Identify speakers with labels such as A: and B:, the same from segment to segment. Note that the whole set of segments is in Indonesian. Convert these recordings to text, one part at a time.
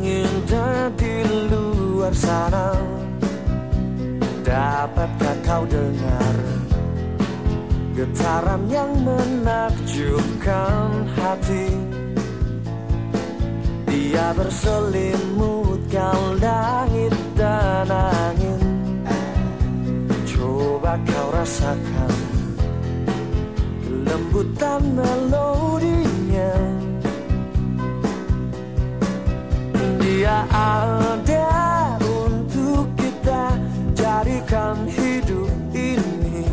A: indah di luar sana. Dapatkah kau dengar Getaran yang menakjubkan hati? Dia berselimutkan langit dan angin. Coba kau rasakan Kelembutan melodinya ada untuk kita Jadikan hidup ini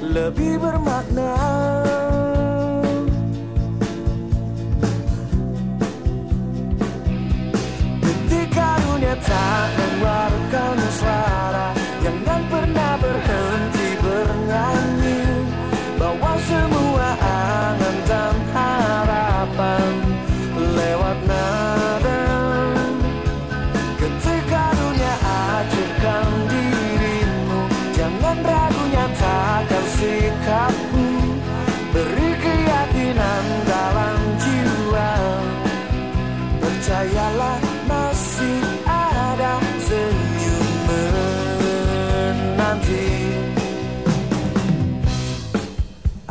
A: lebih bermakna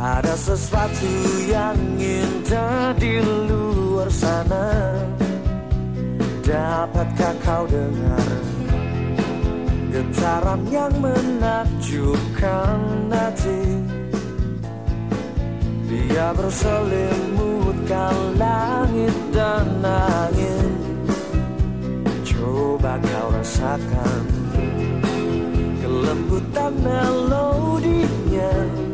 A: Ada sesuatu yang indah di luar sana. Dapatkah kau dengar Getaran yang menakjubkan hati? Dia berselimutkan langit dan angin. Coba kau rasakan Kelembutan melodinya